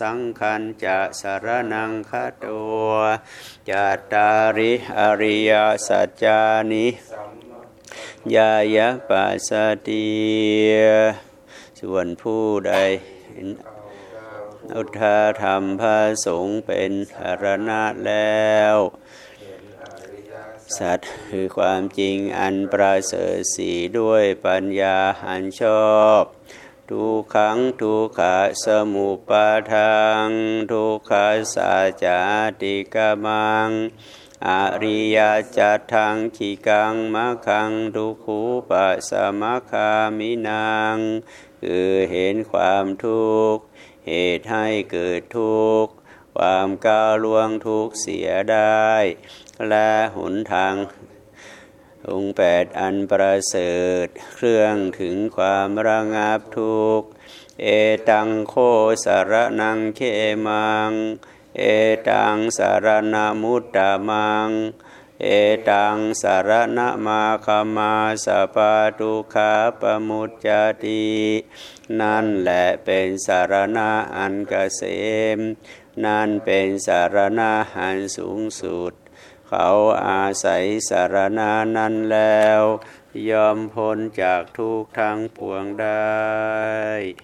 สังคัญจะสารนังคาตัวจัตตาริอริยสัจจานิยายะปัสสติส่วนผู้ใดอุทาธรรมพระสงฆ์เป็นอรณะแล้ว สัตว์คือความจริงอันประเสริฐสีด้วยปัญญาอันชอบ ทุกขังทุกขะสมุปาทังทุกขะสาจาติกมังอริยจัตทังขีกังมะขังทุกขุปัสมะคามินังคือเห็นความทุกข์เหตุให้เกิดทุกข์ความก้าวล่วงทุกข์เสียได้ และหนทาง องค์แปดอันประเสริฐ เครื่องถึงความระงับทุกข์ เอตังโคสารนังเคมัง เอตังสารนามุตตามัง เอตังสารณมาคมาสปาตุคาปมุจจตินั่นแหละเป็นสารณะอันเกษม นั่นเป็นสารณะอันสูงสุด เขาอาศัยสารณานั้นแล้ว ยอมพ้นจากทุกทั้งปวงได้